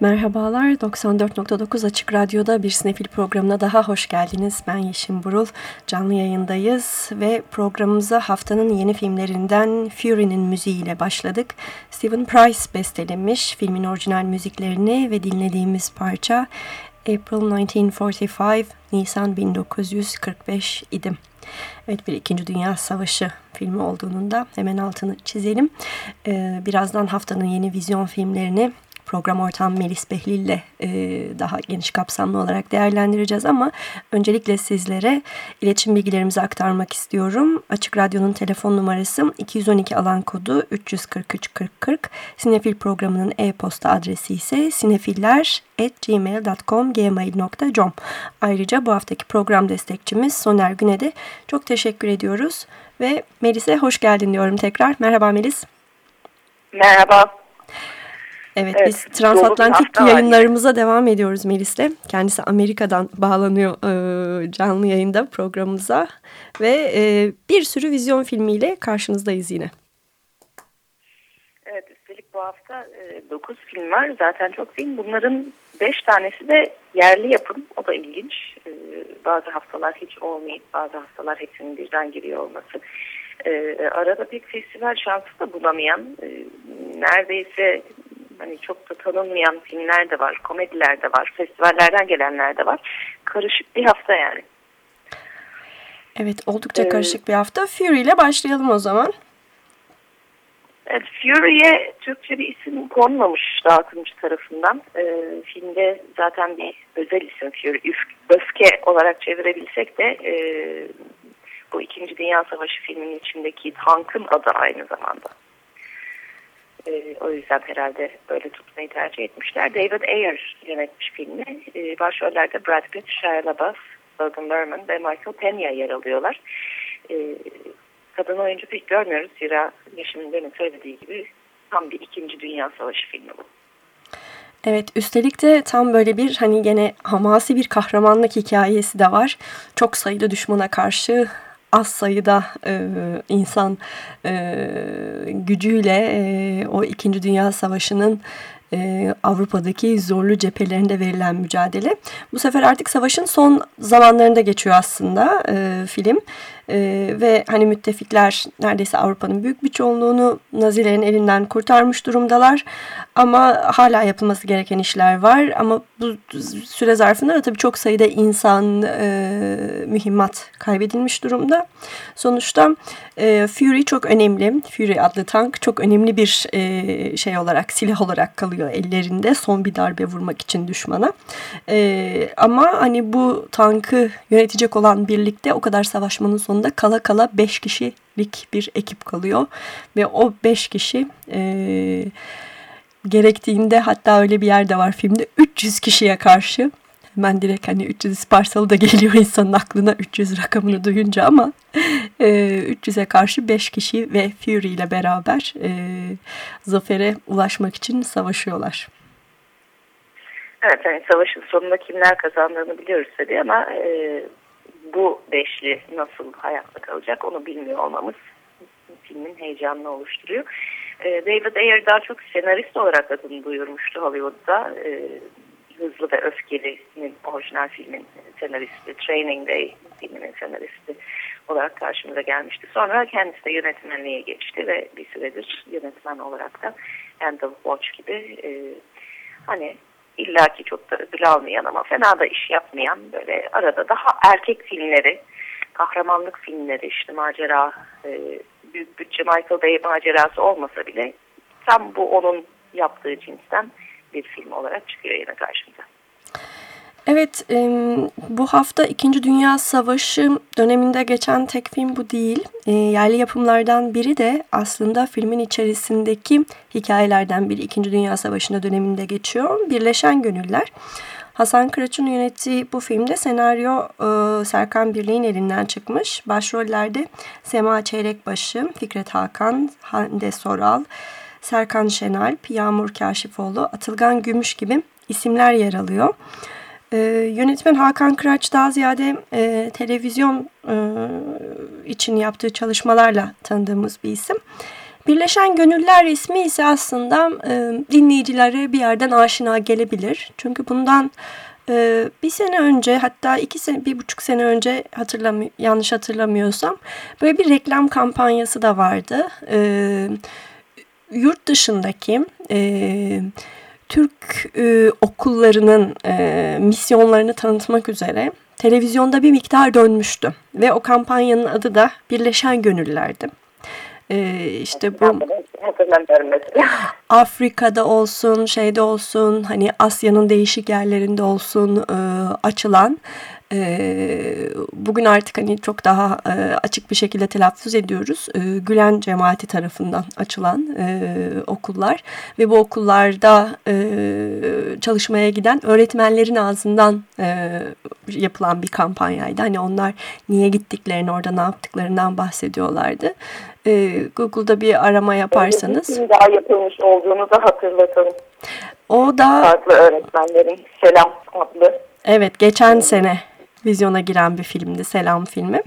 Merhabalar, 94.9 Açık Radyo'da bir Sinefil programına daha hoş geldiniz. Ben Yeşim Burul, canlı yayındayız ve programımıza haftanın yeni filmlerinden Fury'nin müziğiyle başladık. Stephen Price bestelemiş filmin orijinal müziklerini ve dinlediğimiz parça April 1945, Nisan 1945 idim. Evet bir İkinci Dünya Savaşı filmi olduğunun da hemen altını çizelim. Ee, birazdan haftanın yeni vizyon filmlerini program ortağım Melis Behlil ile e, daha geniş kapsamlı olarak değerlendireceğiz ama öncelikle sizlere iletişim bilgilerimizi aktarmak istiyorum. Açık Radyo'nun telefon numarası 212 alan kodu 343 40 40. Sinefil programının e-posta adresi ise sinefiller.gmail.com gmail.com Ayrıca bu haftaki program destekçimiz Soner Gün'e de çok teşekkür ediyoruz. Ve Melis'e hoş geldin diyorum tekrar. Merhaba Melis. Merhaba. Evet, evet biz transatlantik yayınlarımıza devam ediyoruz Melis'le. Kendisi Amerika'dan bağlanıyor e, canlı yayında programımıza. Ve e, bir sürü vizyon filmiyle karşınızdayız yine. Evet üstelik bu hafta e, 9 film var. Zaten çok film. Bunların 5 tanesi de yerli yapım. O da ilginç. E, bazı haftalar hiç olmayıp bazı haftalar hepsinin birden giriyor olması. E, arada pek festival şansı da bulamayan e, neredeyse hani çok da tanınmayan filmler de var, komediler de var, festivallerden gelenler de var. Karışık bir hafta yani. Evet oldukça ee, karışık bir hafta. Fury ile başlayalım o zaman. Fury'e Türkçe bir isim konmamış dağıtımcı tarafından. Ee, filmde zaten bir özel isim Fury, Üf, öfke olarak çevirebilsek de e, bu İkinci Dünya Savaşı filminin içindeki tankın adı aynı zamanda. E, o yüzden herhalde böyle tutmayı tercih etmişler. David Ayer yönetmiş filmi. E, başrollerde Brad Pitt, Shia LaBeouf, Logan Lerman ve Michael Pena yer alıyorlar. E, kadın oyuncu pek görmüyoruz. Zira Yeşim'in demin söylediği gibi tam bir İkinci Dünya Savaşı filmi bu. Evet üstelik de tam böyle bir hani gene hamasi bir kahramanlık hikayesi de var. Çok sayıda düşmana karşı az sayıda e, insan e, gücüyle e, o İkinci Dünya Savaşı'nın e, Avrupa'daki zorlu cephelerinde verilen mücadele. Bu sefer artık savaşın son zamanlarında geçiyor aslında e, film. E, ve hani müttefikler neredeyse Avrupa'nın büyük bir çoğunluğunu Nazilerin elinden kurtarmış durumdalar. Ama hala yapılması gereken işler var. Ama bu süre zarfında da tabii çok sayıda insan e, mühimmat kaybedilmiş durumda. Sonuçta e, Fury çok önemli. Fury adlı tank çok önemli bir e, şey olarak, silah olarak kalıyor ellerinde. Son bir darbe vurmak için düşmana. E, ama hani bu tankı yönetecek olan birlikte o kadar savaşmanın sonunda kala kala 5 kişilik bir ekip kalıyor. Ve o 5 kişi... E, gerektiğinde hatta öyle bir yerde var filmde 300 kişiye karşı hemen direkt hani 300 isparsalı da geliyor insanın aklına 300 rakamını duyunca ama e, 300'e karşı 5 kişi ve Fury ile beraber e, zafere ulaşmak için savaşıyorlar. Evet yani savaşın sonunda kimler kazandığını biliyoruz tabii ama e, bu beşli nasıl hayatta kalacak onu bilmiyor olmamız filmin heyecanını oluşturuyor. E, David Ayer daha çok senarist olarak adını duyurmuştu Hollywood'da. E, Hızlı ve Öfkeli'nin orijinal filmin senaristi, Training Day filminin senaristi olarak karşımıza gelmişti. Sonra kendisi de yönetmenliğe geçti ve bir süredir yönetmen olarak da End of Watch gibi e, hani illaki çok da ödül almayan ama fena da iş yapmayan böyle arada daha erkek filmleri, kahramanlık filmleri işte macera, e, büyük bütçe Michael Bay macerası olmasa bile tam bu onun yaptığı cinsten bir film olarak çıkıyor yine karşımıza. Evet, bu hafta İkinci Dünya Savaşı döneminde geçen tek film bu değil. E, yerli yapımlardan biri de aslında filmin içerisindeki hikayelerden biri İkinci Dünya Savaşı'nda döneminde geçiyor. Birleşen Gönüller. Hasan Kıraç'ın yönettiği bu filmde senaryo e, Serkan Birliğin elinden çıkmış. Başrollerde Sema Çeyrekbaşı, Fikret Hakan, Hande Soral, Serkan Şenalp, Yağmur Kaşifoğlu, Atılgan Gümüş gibi isimler yer alıyor. E, yönetmen Hakan Kıraç daha ziyade e, televizyon e, için yaptığı çalışmalarla tanıdığımız bir isim. Birleşen Gönüller ismi ise aslında e, dinleyicilere bir yerden aşina gelebilir. Çünkü bundan e, bir sene önce hatta iki sene, bir buçuk sene önce hatırlam yanlış hatırlamıyorsam böyle bir reklam kampanyası da vardı. E, yurt dışındaki e, Türk e, okullarının e, misyonlarını tanıtmak üzere televizyonda bir miktar dönmüştü. Ve o kampanyanın adı da Birleşen Gönüller'di. Ee, işte bu Afrika'da olsun, şeyde olsun, hani Asya'nın değişik yerlerinde olsun e, açılan e, bugün artık hani çok daha e, açık bir şekilde telaffuz ediyoruz. E, Gülen cemaati tarafından açılan e, okullar ve bu okullarda e, çalışmaya giden öğretmenlerin ağzından e, yapılan bir kampanyaydı. Hani onlar niye gittiklerini, orada ne yaptıklarından bahsediyorlardı. E, Google'da bir arama yaparsanız. Bir daha yapılmış olduğunu da hatırlatalım. O da... Farklı öğretmenlerin Selam adlı. Evet, geçen sene vizyona giren bir filmdi Selam filmi.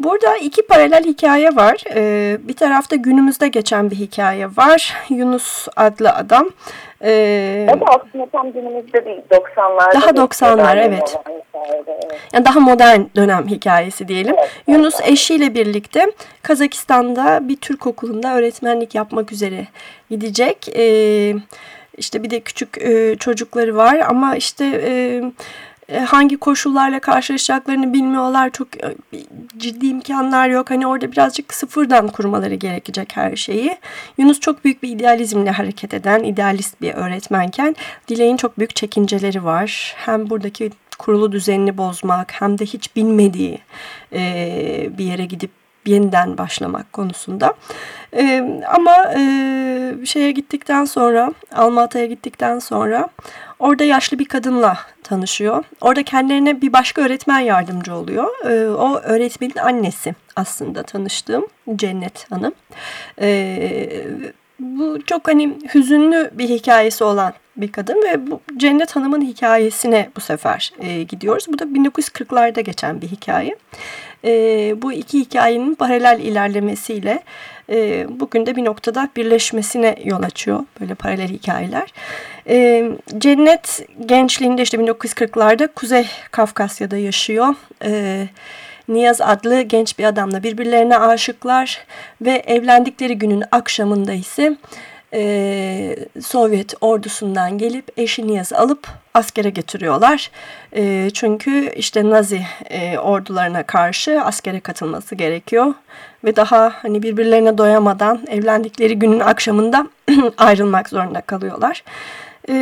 Burada iki paralel hikaye var. Ee, bir tarafta günümüzde geçen bir hikaye var. Yunus adlı adam. Ee, o da aslında tam günümüzde değil 90'larda. Daha 90'lar evet. Yani daha modern dönem hikayesi diyelim. Evet, Yunus evet. eşiyle birlikte Kazakistan'da bir Türk okulunda öğretmenlik yapmak üzere gidecek. Ee, işte bir de küçük e, çocukları var ama işte e, hangi koşullarla karşılaşacaklarını bilmiyorlar. Çok e, ciddi imkanlar yok. Hani orada birazcık sıfırdan kurmaları gerekecek her şeyi. Yunus çok büyük bir idealizmle hareket eden, idealist bir öğretmenken Dilek'in çok büyük çekinceleri var. Hem buradaki kurulu düzenini bozmak hem de hiç bilmediği e, bir yere gidip yeniden başlamak konusunda. E, ama e, şeye gittikten sonra, Almata'ya gittikten sonra orada yaşlı bir kadınla tanışıyor. Orada kendilerine bir başka öğretmen yardımcı oluyor. E, o öğretmenin annesi aslında tanıştığım Cennet Hanım. E, bu çok hani hüzünlü bir hikayesi olan bir kadın ve bu Cennet Hanım'ın hikayesine bu sefer e, gidiyoruz. Bu da 1940'larda geçen bir hikaye. E, bu iki hikayenin paralel ilerlemesiyle e, bugün de bir noktada birleşmesine yol açıyor böyle paralel hikayeler. E, Cennet gençliğinde işte 1940'larda Kuzey Kafkasya'da yaşıyor. Evet Niyaz adlı genç bir adamla birbirlerine aşıklar ve evlendikleri günün akşamında ise e, Sovyet ordusundan gelip eşi Niyaz'ı alıp askere getiriyorlar. E, çünkü işte Nazi e, ordularına karşı askere katılması gerekiyor. Ve daha hani birbirlerine doyamadan evlendikleri günün akşamında ayrılmak zorunda kalıyorlar. E,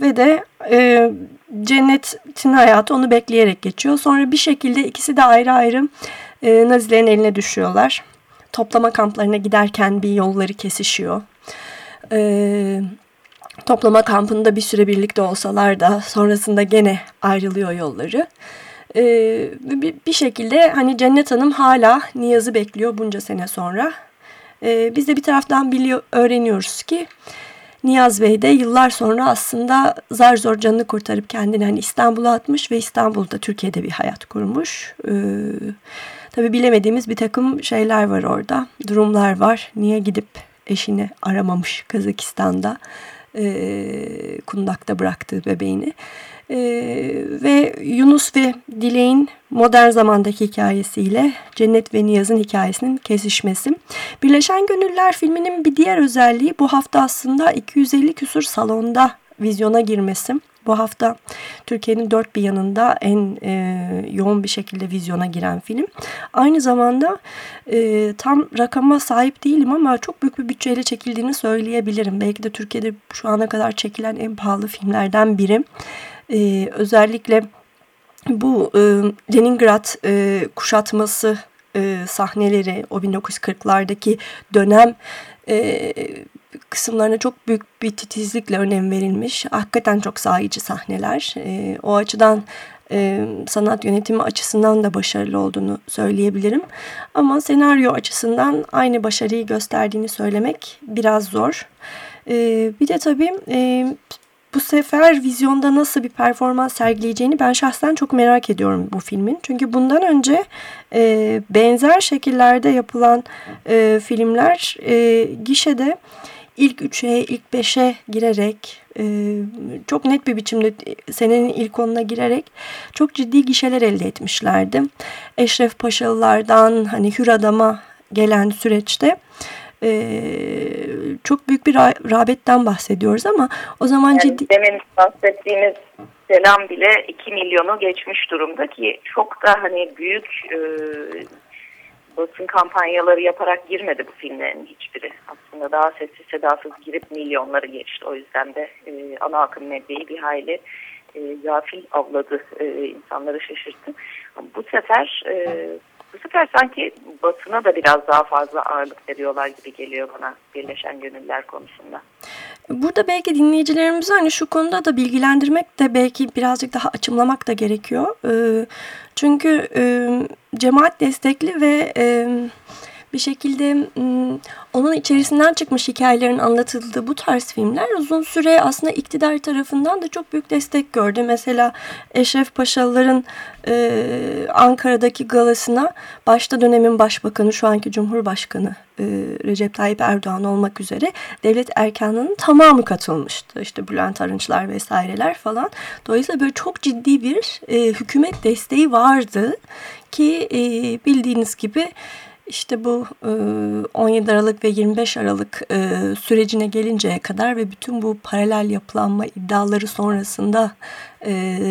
ve de e, Cennet'in hayatı onu bekleyerek geçiyor. Sonra bir şekilde ikisi de ayrı ayrı e, Nazilerin eline düşüyorlar. Toplama kamplarına giderken bir yolları kesişiyor. E, toplama kampında bir süre birlikte olsalar da sonrasında gene ayrılıyor yolları. E, bir, bir şekilde hani Cennet Hanım hala Niyaz'ı bekliyor bunca sene sonra. E, biz de bir taraftan biliyor, öğreniyoruz ki Niyaz Bey de yıllar sonra aslında zar zor canını kurtarıp kendini hani İstanbul'a atmış ve İstanbul'da Türkiye'de bir hayat kurmuş. Ee, tabii bilemediğimiz bir takım şeyler var orada, durumlar var. Niye gidip eşini aramamış Kazakistan'da, e, kundakta bıraktığı bebeğini. E, ve Yunus ve Dilek'in modern zamandaki hikayesiyle Cennet ve Niyaz'ın hikayesinin kesişmesi. Birleşen Gönüller filminin bir diğer özelliği bu hafta aslında 250 küsur salonda vizyona girmesi. Bu hafta Türkiye'nin dört bir yanında en e, yoğun bir şekilde vizyona giren film. Aynı zamanda e, tam rakama sahip değilim ama çok büyük bir bütçeyle çekildiğini söyleyebilirim. Belki de Türkiye'de şu ana kadar çekilen en pahalı filmlerden biri. E, özellikle bu e, Leningrad e, kuşatması e, sahneleri o 1940'lardaki dönem e, kısımlarına çok büyük bir titizlikle önem verilmiş. Hakikaten çok sahici sahneler. E, o açıdan e, sanat yönetimi açısından da başarılı olduğunu söyleyebilirim. Ama senaryo açısından aynı başarıyı gösterdiğini söylemek biraz zor. E, bir de tabii e, bu sefer vizyonda nasıl bir performans sergileyeceğini ben şahsen çok merak ediyorum bu filmin. Çünkü bundan önce e, benzer şekillerde yapılan e, filmler e, gişede ilk üçe, ilk beşe girerek e, çok net bir biçimde senenin ilk onuna girerek çok ciddi gişeler elde etmişlerdi. Eşref Paşalılardan hani Hür Adam'a gelen süreçte e, çok büyük bir rağbetten bahsediyoruz ama o zaman yani ciddi... Demin bahsettiğimiz selam bile 2 milyonu geçmiş durumda ki çok da hani büyük e, basın kampanyaları yaparak girmedi bu filmlerin hiçbiri. Aslında daha sessiz sedasız girip milyonları geçti. O yüzden de e, ana akım medyayı bir hayli e, gafil avladı, e, insanları şaşırttı. Bu sefer e, bu sefer sanki basına da biraz daha fazla ağırlık veriyorlar gibi geliyor bana Birleşen Gönüller konusunda. Burada belki dinleyicilerimizi hani şu konuda da bilgilendirmek de belki birazcık daha açımlamak da gerekiyor. Ee, çünkü cemaat destekli ve bir şekilde onun içerisinden çıkmış hikayelerin anlatıldığı bu tarz filmler uzun süre aslında iktidar tarafından da çok büyük destek gördü. Mesela Eşref Paşalıların e, Ankara'daki galasına başta dönemin başbakanı şu anki Cumhurbaşkanı e, Recep Tayyip Erdoğan olmak üzere devlet erkanının tamamı katılmıştı. İşte Bülent Arınçlar vesaireler falan. Dolayısıyla böyle çok ciddi bir e, hükümet desteği vardı ki e, bildiğiniz gibi işte bu 17 e, Aralık ve 25 Aralık sürecine gelinceye kadar ve bütün bu paralel yapılanma iddiaları sonrasında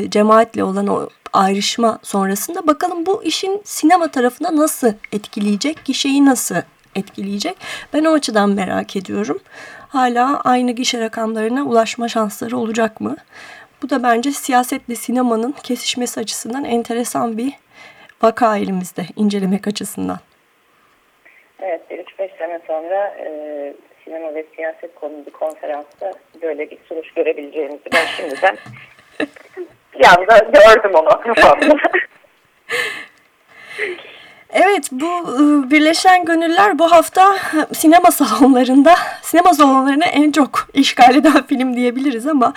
cemaatle olan o ayrışma sonrasında bakalım bu işin sinema tarafına nasıl etkileyecek, gişeyi nasıl etkileyecek? Ben o açıdan merak ediyorum. Hala aynı gişe rakamlarına ulaşma şansları olacak mı? Bu da bence siyasetle sinemanın kesişmesi açısından enteresan bir vaka elimizde incelemek açısından. Evet, 3-5 sene sonra e, sinema ve siyaset konulu bir konferansta böyle bir sonuç görebileceğimizi ben şimdiden bir anda gördüm onu. Evet bu ıı, Birleşen Gönüller bu hafta sinema salonlarında sinema salonlarını en çok işgal eden film diyebiliriz ama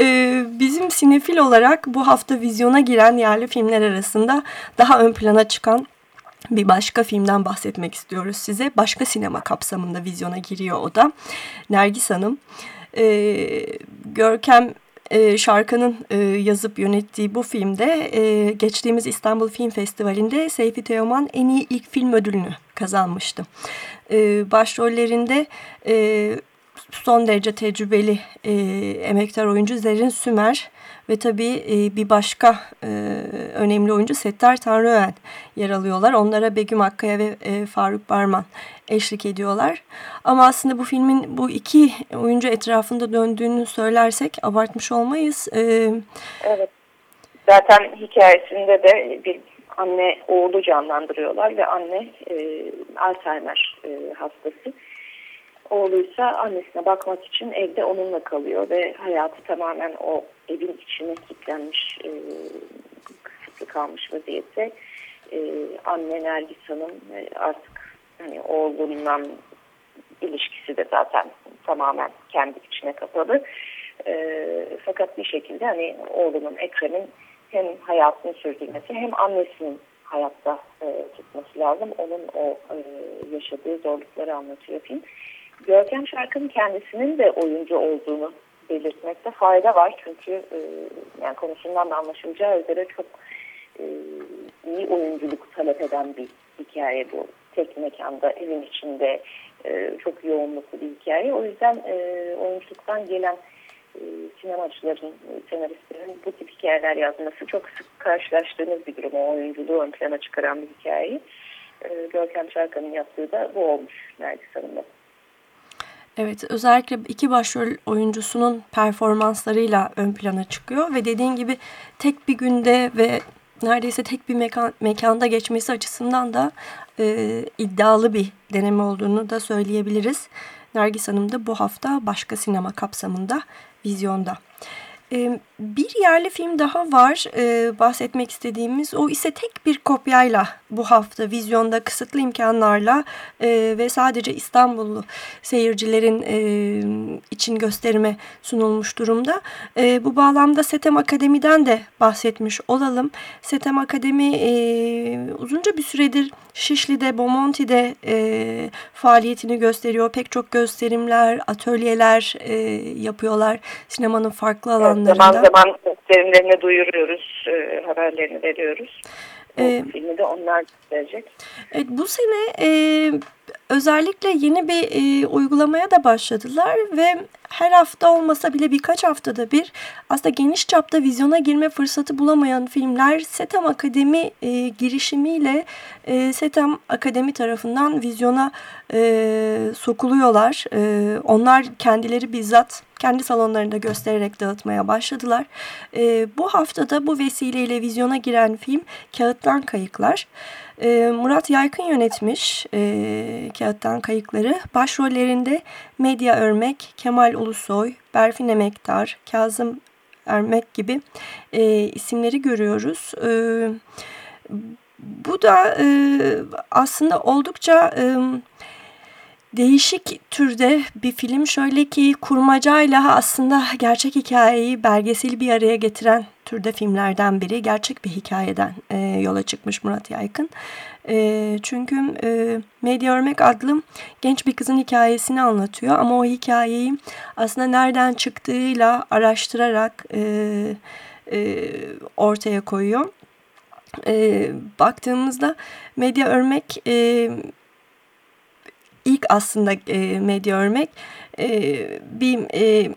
e, bizim sinefil olarak bu hafta vizyona giren yerli filmler arasında daha ön plana çıkan bir başka filmden bahsetmek istiyoruz size. Başka sinema kapsamında vizyona giriyor o da. Nergis Hanım. Ee, Görkem e, şarkının e, yazıp yönettiği bu filmde e, geçtiğimiz İstanbul Film Festivali'nde Seyfi Teoman en iyi ilk film ödülünü kazanmıştı. E, başrollerinde e, son derece tecrübeli e, emektar oyuncu Zerrin Sümer ve tabii e, bir başka e, önemli oyuncu Settar Tanrıöğen yer alıyorlar. Onlara Begüm Akkaya ve e, Faruk Barman eşlik ediyorlar. Ama aslında bu filmin bu iki oyuncu etrafında döndüğünü söylersek abartmış olmayız. E, evet. Zaten hikayesinde de bir anne oğlu canlandırıyorlar ve anne e, Alzheimer e, hastası. Oğluysa annesine bakmak için evde onunla kalıyor ve hayatı tamamen o evin içine kilitlenmiş, e, kısıtlı kalmış vaziyette. E, anne Nergis Hanım e, artık hani oğlundan ilişkisi de zaten tamamen kendi içine kapalı. E, fakat bir şekilde hani oğlunun Ekrem'in hem hayatını sürdürmesi hem annesinin hayatta e, tutması lazım. Onun o e, yaşadığı zorlukları anlatıyor film. Görkem Şarkı'nın kendisinin de oyuncu olduğunu belirtmekte fayda var. Çünkü e, yani konusundan da anlaşılacağı üzere çok e, iyi oyunculuk talep eden bir hikaye bu. Tek mekanda, evin içinde e, çok yoğunluklu bir hikaye. O yüzden e, oyunculuktan gelen e, sinemacıların, senaristlerin bu tip hikayeler yazması çok sık karşılaştığınız bir durum. O oyunculuğu ön plana çıkaran bir hikayeyi. E, Görkem Şarkan'ın yaptığı da bu olmuş Nergis Hanım'da. Evet özellikle iki başrol oyuncusunun performanslarıyla ön plana çıkıyor ve dediğin gibi tek bir günde ve neredeyse tek bir mekan, mekanda geçmesi açısından da e, iddialı bir deneme olduğunu da söyleyebiliriz. Nergis Hanım da bu hafta başka sinema kapsamında vizyonda. Bir yerli film daha var bahsetmek istediğimiz. O ise tek bir kopyayla bu hafta vizyonda kısıtlı imkanlarla ve sadece İstanbullu seyircilerin için gösterime sunulmuş durumda. Bu bağlamda Setem Akademi'den de bahsetmiş olalım. Setem Akademi uzunca bir süredir Şişli'de, Bomonti'de faaliyetini gösteriyor. Pek çok gösterimler, atölyeler yapıyorlar sinemanın farklı alanlarında. Evet, zaman zaman gösterimlerini duyuruyoruz, e, haberlerini veriyoruz. Ee, filmi de onlar gösterecek. Evet, bu sene e, özellikle yeni bir e, uygulamaya da başladılar ve her hafta olmasa bile birkaç haftada bir aslında geniş çapta vizyona girme fırsatı bulamayan filmler Setam Akademi e, girişimiyle e, Setam Akademi tarafından vizyona e, sokuluyorlar. E, onlar kendileri bizzat kendi salonlarında göstererek dağıtmaya başladılar. E, bu haftada bu vesileyle vizyona giren film Kağıttan Kayıklar. Murat Yaykın yönetmiş e, Kağıttan Kayıkları. Başrollerinde Medya Örmek, Kemal Ulusoy, Berfin Emektar, Kazım Ermek gibi e, isimleri görüyoruz. E, bu da e, aslında oldukça... E, değişik türde bir film. Şöyle ki kurmacayla aslında gerçek hikayeyi belgesel bir araya getiren türde filmlerden biri. Gerçek bir hikayeden e, yola çıkmış Murat Yaykın. E, çünkü e, Medya Örmek adlı genç bir kızın hikayesini anlatıyor. Ama o hikayeyi aslında nereden çıktığıyla araştırarak e, e, ortaya koyuyor. E, baktığımızda Medya Örmek... E, ilk aslında e, medya örmek e, bir e,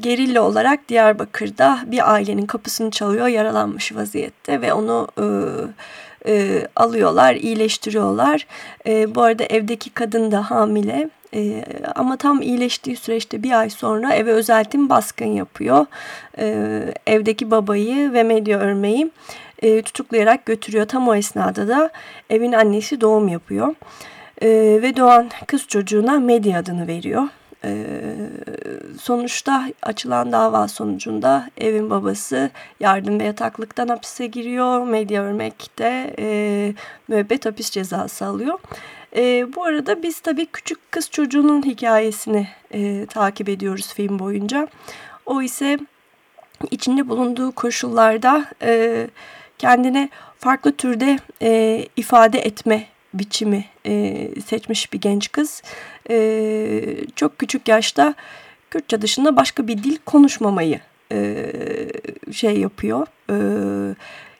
gerilla olarak Diyarbakır'da bir ailenin kapısını çalıyor yaralanmış vaziyette ve onu e, e, alıyorlar iyileştiriyorlar. E, bu arada evdeki kadın da hamile. E, ama tam iyileştiği süreçte bir ay sonra eve özeltim baskın yapıyor. E, evdeki babayı ve medya örmeyi e, tutuklayarak götürüyor. Tam o esnada da evin annesi doğum yapıyor. E, ve doğan kız çocuğuna Medya adını veriyor. E, sonuçta açılan dava sonucunda evin babası yardım ve yataklıktan hapise giriyor. Medya örmekte e, müebbet hapis cezası alıyor. E, bu arada biz tabii küçük kız çocuğunun hikayesini e, takip ediyoruz film boyunca. O ise içinde bulunduğu koşullarda e, kendine farklı türde e, ifade etme biçimi e, seçmiş bir genç kız. E, çok küçük yaşta Kürtçe dışında başka bir dil konuşmamayı e, şey yapıyor. E,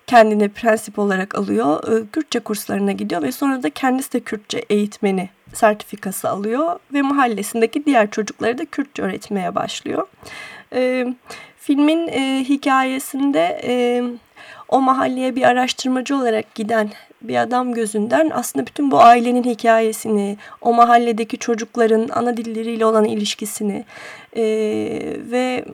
kendine prensip olarak alıyor. E, Kürtçe kurslarına gidiyor ve sonra da kendisi de Kürtçe eğitmeni sertifikası alıyor ve mahallesindeki diğer çocukları da Kürtçe öğretmeye başlıyor. E, filmin e, hikayesinde e, o mahalleye bir araştırmacı olarak giden bir adam gözünden aslında bütün bu ailenin hikayesini, o mahalledeki çocukların ana dilleriyle olan ilişkisini e, ve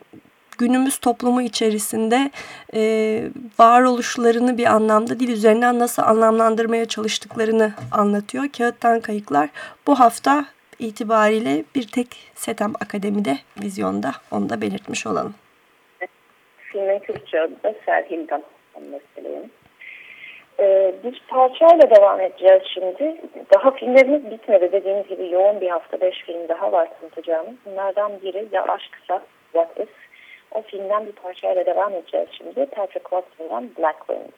günümüz toplumu içerisinde e, varoluşlarını bir anlamda dil üzerinden nasıl anlamlandırmaya çalıştıklarını anlatıyor. Kağıttan Kayıklar bu hafta itibariyle bir tek Setem Akademi'de vizyonda onu da belirtmiş olalım. Filmin Kürtçe adı da Serhil'den söyleyeyim. Ee, bir parçayla devam edeceğiz şimdi. Daha filmlerimiz bitmedi. Dediğiniz gibi yoğun bir hafta beş film daha var tanıtacağımız. Bunlardan biri Ya Aşksa What Is. O filmden bir parçayla devam edeceğiz şimdi. Patrick Watson'dan Black Wings.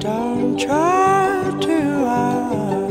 Don't try to hide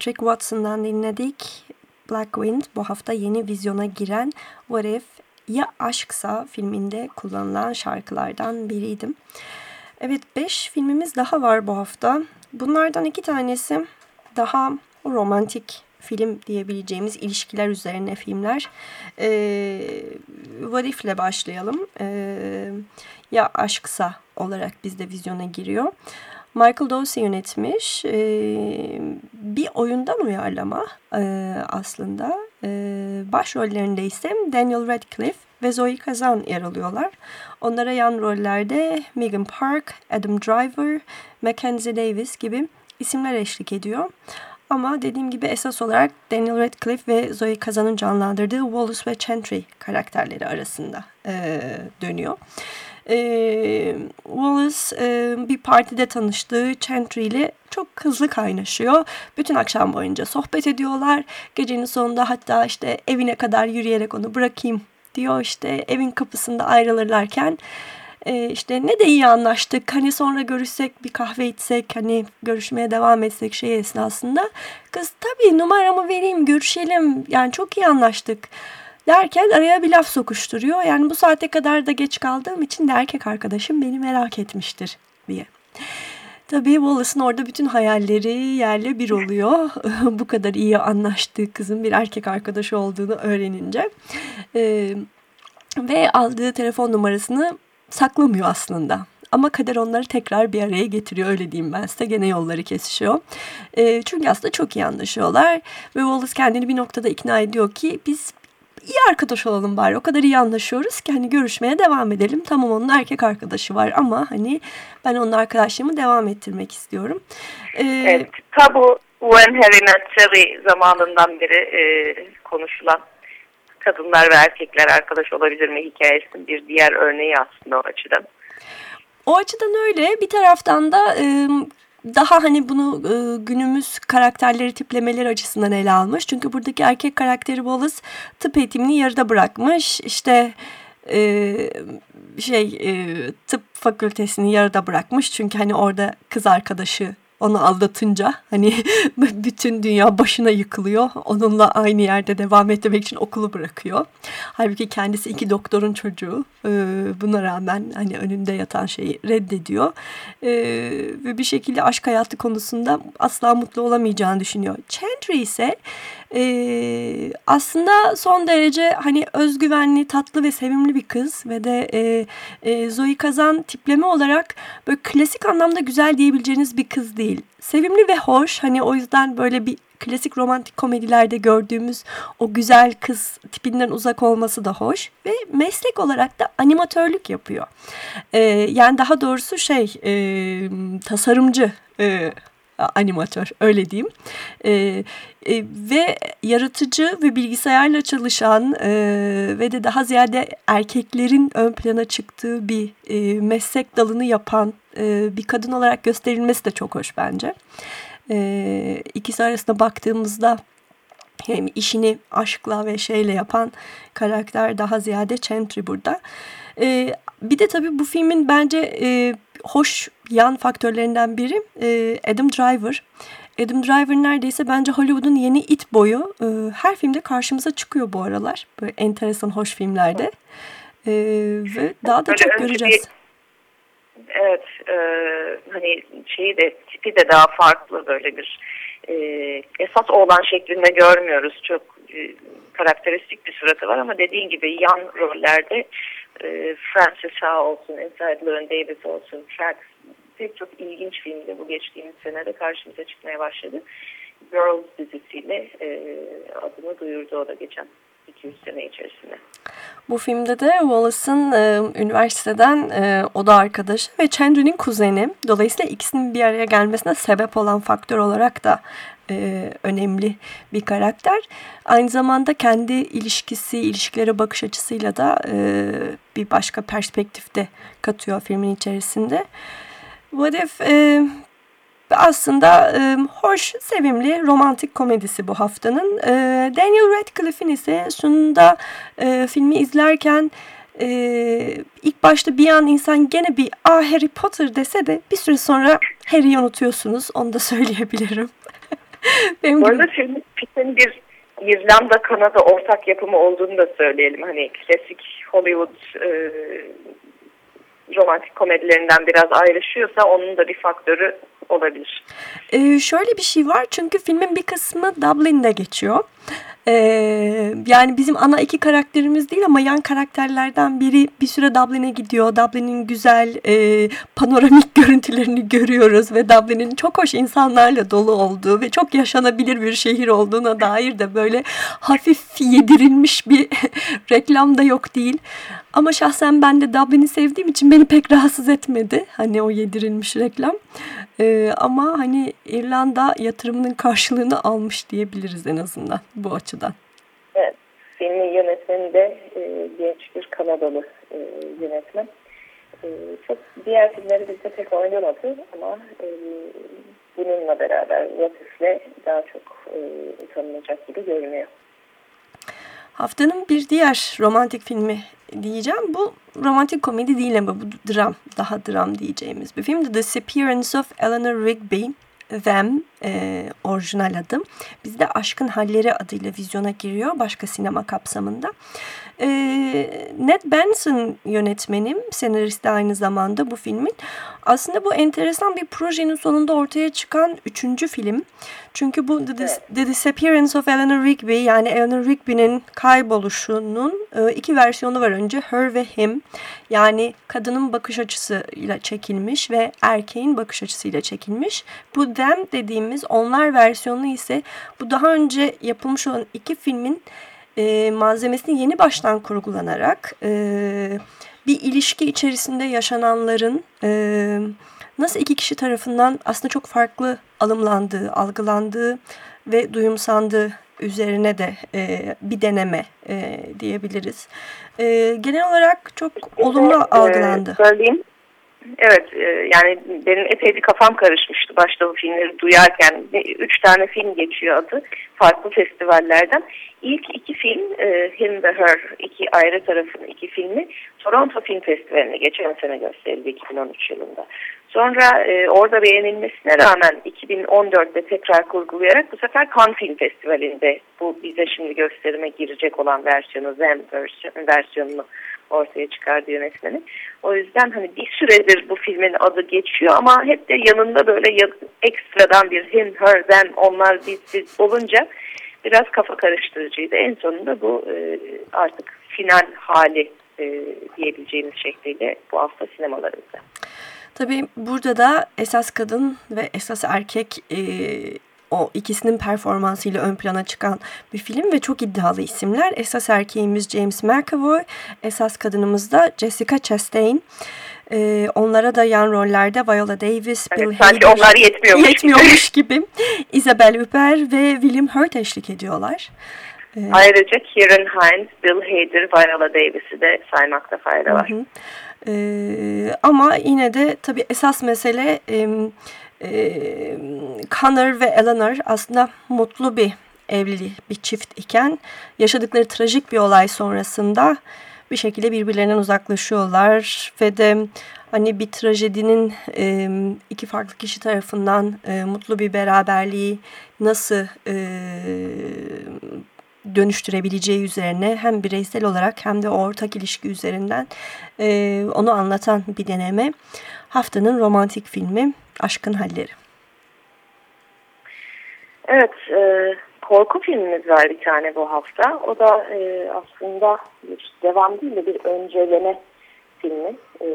Patrick Watson'dan dinledik. Black Wind bu hafta yeni vizyona giren What If Ya Aşksa filminde kullanılan şarkılardan biriydim. Evet 5 filmimiz daha var bu hafta. Bunlardan iki tanesi daha romantik film diyebileceğimiz ilişkiler üzerine filmler. Ee, What If ile başlayalım. Ee, ya Aşksa olarak bizde vizyona giriyor. Michael Dawson yönetmiş. E, bir oyundan uyarlama e, aslında. E, başrollerinde ise Daniel Radcliffe ve Zoe Kazan yer alıyorlar. Onlara yan rollerde Megan Park, Adam Driver, Mackenzie Davis gibi isimler eşlik ediyor. Ama dediğim gibi esas olarak Daniel Radcliffe ve Zoe Kazan'ın canlandırdığı Wallace ve Chantry karakterleri arasında e, dönüyor. E, Wallace e, bir partide tanıştığı Chantry ile çok hızlı kaynaşıyor. Bütün akşam boyunca sohbet ediyorlar. Gecenin sonunda hatta işte evine kadar yürüyerek onu bırakayım diyor. İşte evin kapısında ayrılırlarken e, işte ne de iyi anlaştık. Hani sonra görüşsek bir kahve içsek hani görüşmeye devam etsek şey esnasında. Kız tabii numaramı vereyim görüşelim yani çok iyi anlaştık derken araya bir laf sokuşturuyor. Yani bu saate kadar da geç kaldığım için de erkek arkadaşım beni merak etmiştir diye. Tabii Wallace'ın orada bütün hayalleri yerle bir oluyor. bu kadar iyi anlaştığı kızın bir erkek arkadaşı olduğunu öğrenince. Ee, ve aldığı telefon numarasını saklamıyor aslında. Ama kader onları tekrar bir araya getiriyor öyle diyeyim ben size. Gene yolları kesişiyor. E, çünkü aslında çok iyi anlaşıyorlar. Ve Wallace kendini bir noktada ikna ediyor ki biz iyi arkadaş olalım bari. O kadar iyi anlaşıyoruz ki hani görüşmeye devam edelim. Tamam onun erkek arkadaşı var ama hani ben onun arkadaşlığımı devam ettirmek istiyorum. Ee, evet, tabu When Harry Met Sally zamanından beri e, konuşulan kadınlar ve erkekler arkadaş olabilir mi hikayesinin bir diğer örneği aslında o açıdan. O açıdan öyle. Bir taraftan da e, daha hani bunu e, günümüz karakterleri tiplemeleri açısından ele almış. Çünkü buradaki erkek karakteri Wallace tıp eğitimini yarıda bırakmış. İşte e, şey e, tıp fakültesini yarıda bırakmış. Çünkü hani orada kız arkadaşı onu aldatınca. Hani bütün dünya başına yıkılıyor. Onunla aynı yerde devam etmek için okulu bırakıyor. Halbuki kendisi iki doktorun çocuğu. E, buna rağmen hani önünde yatan şeyi reddediyor. E, ve bir şekilde aşk hayatı konusunda asla mutlu olamayacağını düşünüyor. Chandra ise e, aslında son derece hani özgüvenli, tatlı ve sevimli bir kız ve de e, e, Zoe Kazan tipleme olarak böyle klasik anlamda güzel diyebileceğiniz bir kız değil. Sevimli ve hoş hani o yüzden böyle bir klasik romantik komedilerde gördüğümüz o güzel kız tipinden uzak olması da hoş ve meslek olarak da animatörlük yapıyor. Ee, yani daha doğrusu şey e, tasarımcı e, animatör öyle diyeyim. E, e, ve yaratıcı ve bilgisayarla çalışan e, ve de daha ziyade erkeklerin ön plana çıktığı bir e, meslek dalını yapan e, bir kadın olarak gösterilmesi de çok hoş bence. E, ikisi arasında baktığımızda hem işini aşkla ve şeyle yapan karakter daha ziyade Chantry burada. E, bir de tabii bu filmin bence e, hoş yan faktörlerinden biri e, Adam Driver. Adam Driver neredeyse bence Hollywood'un yeni it boyu. E, her filmde karşımıza çıkıyor bu aralar. Böyle enteresan hoş filmlerde. E, ve daha da Böyle çok göreceğiz. Bir, evet. E, hani şeyi de tipi de daha farklı böyle bir e, esas olan şeklinde görmüyoruz. Çok e, karakteristik bir suratı var ama dediğin gibi yan rollerde e, Francis Ha olsun, Inside Llewyn Davis olsun, Tracks pek çok ilginç filmde bu geçtiğimiz senede karşımıza çıkmaya başladı. Girls dizisiyle e, adını duyurdu o da geçen 200 sene içerisinde. Bu filmde de Wallace'ın e, üniversiteden e, oda arkadaşı ve Chandler'in kuzeni. Dolayısıyla ikisinin bir araya gelmesine sebep olan faktör olarak da e, önemli bir karakter. Aynı zamanda kendi ilişkisi, ilişkilere bakış açısıyla da e, bir başka perspektifte katıyor filmin içerisinde. What If e, aslında e, hoş, sevimli, romantik komedisi bu haftanın. E, Daniel Radcliffe'in ise sonunda e, filmi izlerken e, ilk başta bir an insan gene bir Harry Potter dese de bir süre sonra Harry'i unutuyorsunuz. Onu da söyleyebilirim. Benim Bu arada filmin, filmin bir İrlanda Kanada ortak yapımı olduğunu da söyleyelim. Hani klasik Hollywood e, romantik komedilerinden biraz ayrışıyorsa onun da bir faktörü olabilir. Ee, şöyle bir şey var çünkü filmin bir kısmı Dublin'de geçiyor. Ee, yani bizim ana iki karakterimiz değil ama yan karakterlerden biri bir süre Dublin'e gidiyor. Dublin'in güzel e, panoramik görüntülerini görüyoruz ve Dublin'in çok hoş insanlarla dolu olduğu ve çok yaşanabilir bir şehir olduğuna dair de böyle hafif yedirilmiş bir reklam da yok değil. Ama şahsen ben de Dublin'i sevdiğim için beni pek rahatsız etmedi. Hani o yedirilmiş reklam. Ee, ama hani İrlanda yatırımının karşılığını almış diyebiliriz en azından bu açıdan. Evet. Filmin yönetmeni de e, genç bir Kanadalı e, yönetmen. E, çok diğer filmleri bizde pek oynamadı ama e, bununla beraber Vatif'le daha çok e, tanınacak gibi görünüyor. Haftanın bir diğer romantik filmi diyeceğim. Bu romantik komedi değil ama bu dram, daha dram diyeceğimiz bir film. The Disappearance of Eleanor Rigby. Them e, orijinal adım. Bizde Aşkın Halleri adıyla vizyona giriyor başka sinema kapsamında. E, Ned Benson yönetmenim, senarist de aynı zamanda bu filmin. Aslında bu enteresan bir projenin sonunda ortaya çıkan üçüncü film. Çünkü bu The, The Disappearance of Eleanor Rigby yani Eleanor Rigby'nin kayboluşunun e, iki versiyonu var önce. Her ve Him yani kadının bakış açısıyla çekilmiş ve erkeğin bakış açısıyla çekilmiş. Bu Them dediğimiz onlar versiyonu ise bu daha önce yapılmış olan iki filmin e, malzemesini yeni baştan kurgulanarak e, bir ilişki içerisinde yaşananların e, nasıl iki kişi tarafından aslında çok farklı alımlandığı, algılandığı ve duyumsandığı üzerine de e, bir deneme e, diyebiliriz. E, genel olarak çok olumlu e, algılandı. Söyleyeyim. Evet e, yani benim epey bir kafam karışmıştı başta bu filmleri duyarken. Üç tane film geçiyor adı farklı festivallerden. İlk iki film e, Him ve Her iki ayrı tarafın iki filmi Toronto Film Festivali'ne geçen sene gösterildi 2013 yılında. Sonra e, orada beğenilmesine rağmen 2014'te tekrar kurgulayarak bu sefer Cannes Film Festivali'nde bu bize şimdi gösterime girecek olan versiyonu Zem versiyonunu ortaya çıkardı yönetmeni. O yüzden hani bir süredir bu filmin adı geçiyor ama hep de yanında böyle ekstradan bir him, her, them, onlar, biz, biz olunca biraz kafa karıştırıcıydı. En sonunda bu e, artık final hali e, diyebileceğimiz şekliyle bu hafta sinemalarımızda. Tabii burada da esas kadın ve esas erkek e, o ikisinin performansıyla ön plana çıkan bir film ve çok iddialı isimler. Esas erkeğimiz James McAvoy, esas kadınımız da Jessica Chastain. Ee, onlara da yan rollerde Viola Davis, evet, Bill Hader onlar yetmiyormuş, yetmiyormuş gibi Isabelle Huppert ve William Hurt eşlik ediyorlar. Ee, Ayrıca Kieran Hines, Bill Hader, Viola Davis'i de saymakta fayda var. Hı hı. Ee, ama yine de tabii esas mesele e, Connor ve Eleanor aslında mutlu bir evli bir çift iken yaşadıkları trajik bir olay sonrasında bir şekilde birbirlerinden uzaklaşıyorlar ve de hani bir trajedinin iki farklı kişi tarafından mutlu bir beraberliği nasıl dönüştürebileceği üzerine hem bireysel olarak hem de ortak ilişki üzerinden onu anlatan bir deneme. Haftanın romantik filmi Aşkın Halleri. Evet, e, korku filmimiz var bir tane bu hafta. O da e, aslında bir devam değil de bir önceleme filmi e,